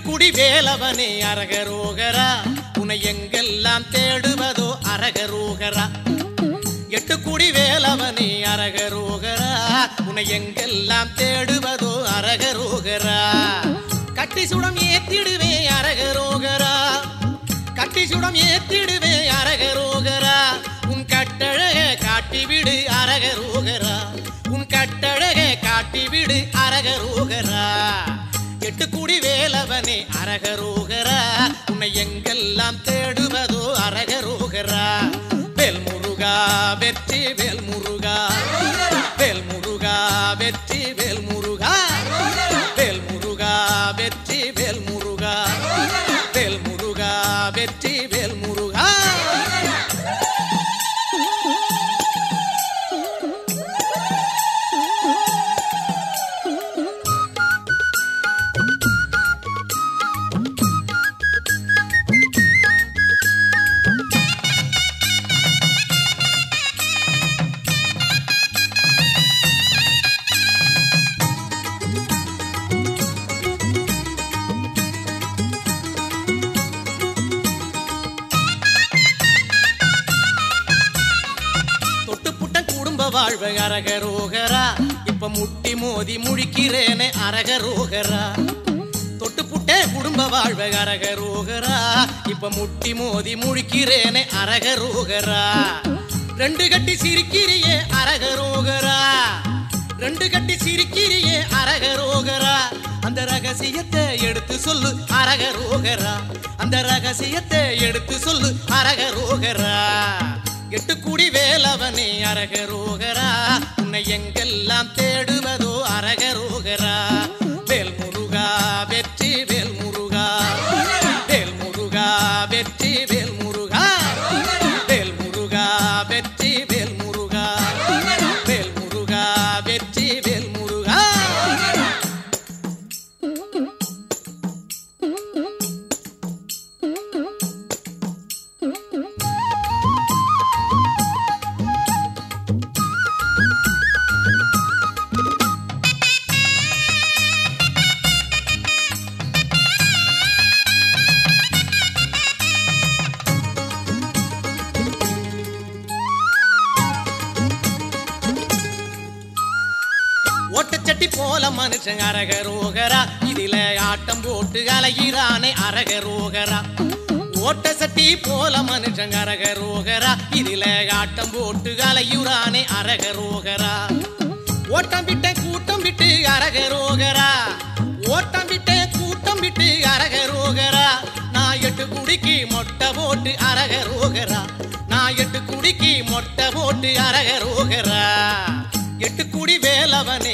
வேலவனே அரகரோகரா. உன்னை எங்கெல்லாம் தேடுவதோ அரகரோகரா. எட்டுக்குடி வேலவனே அரகரோகரா. உன்னை எங்கெல்லாம் தேடுவதோ அரகரோகரா. கட்டி சுடம் ஏத்திடுவே அரகரோகரா. கட்டி சுடம் ஏத்திடுவே அரகரோகரா. உன் கட்டழக காட்டிவிடு அரகரோகரா. உன் கட்டழக காட்டிவிடு அரகரோகரா. எட்டு வேலவனே அரகரோகரா. உன்னை எங்கெல்லாம் தேடுவதோ அரகரோகரா. வேல் முருகா வெற்றி வேல் முருகா வேல் முருகா வெற்றி வாழ்வு அரகரோகரா. இப்ப முட்டி மோதி முழிக்கிறேனே அரகரோகரா. தொட்டுப்புட்டே குடும்ப வாழ்வு அரகரோகரா. இப்ப முட்டி மோதி முழிக்கிறேனே அரகரோகரா. ரெண்டு கட்டி சிரிக்கிறியே அரகரோகரா. ரெண்டு கட்டி சிரிக்கிறியே அரகரோகரா. அந்த ரகசியத்தை எடுத்து சொல்லு அரகரோகரா. அந்த ரகசியத்தை எடுத்து சொல்லு அரகரோகரா. வேலவனே போல மனுஷன் அரகரோகரா இதில ஆட்டம் போட்டு அலைகிறானே அரகரோகரா ஓட்ட சட்டி போல மனுஷன் அரகரோகரா இதில ஆட்டம் போட்டு அலையுறானே அரகரோகரா ஓட்டம் விட்ட கூட்டம் விட்டு அரகரோகரா ஓட்டம் விட்ட கூட்டம் விட்டு அரகரோகரா நான் எட்டு குடிக்கு மொட்டை போட்டு அரகரோகரா நான் எட்டு குடிக்கு மொட்டை போட்டு அரகரோகரா எட்டு குடி வேலவனே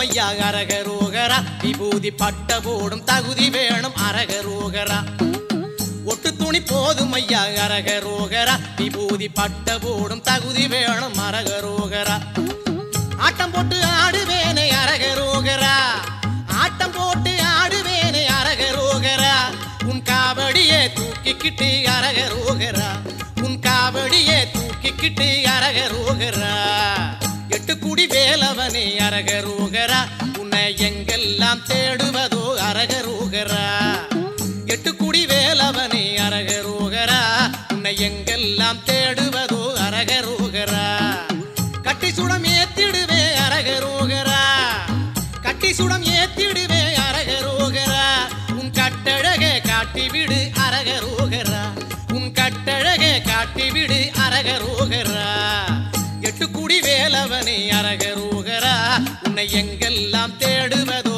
ஐயா அரகரோகரா. விபூதி பட்ட போடும் தகுதி வேணும் அரகரோகரா. ஒட்டு துணி போதும் ஐயா அரகரோகரா. விபூதி பட்ட போடும் தகுதி வேணும் அரகரோகரா. ஆட்டம் போட்டு ஆடுவேனே அரகரோகரா. ஆட்டம் போட்டு ஆடுவேனே அரகரோகரா. உன் காவடியே தூக்கிக்கிட்டு அரகரோகரா. உன் காவடியே தூக்கிக்கிட்டு அரகரோகரா. வேலவனே அரகரூகரா உன்னை எங்கெல்லாம் தேடுவதோ அரகரூகரா. எட்டு குடி வேலவனே அரகரூகரா உன்னை எங்கெல்லாம் தேடுவதோ அரகரூகரா. கட்டி சுடம் ஏத்திடுவே அரகரூகரா. கட்டி சுடம் ஏத்திடுவே அரகரூகரா. உன் கட்டழக காட்டிவிடு அரகரூகரா. உன் கட்டழக காட்டிவிடு அரகரூகரா. எங்கெல்லாம் தேடுவதோ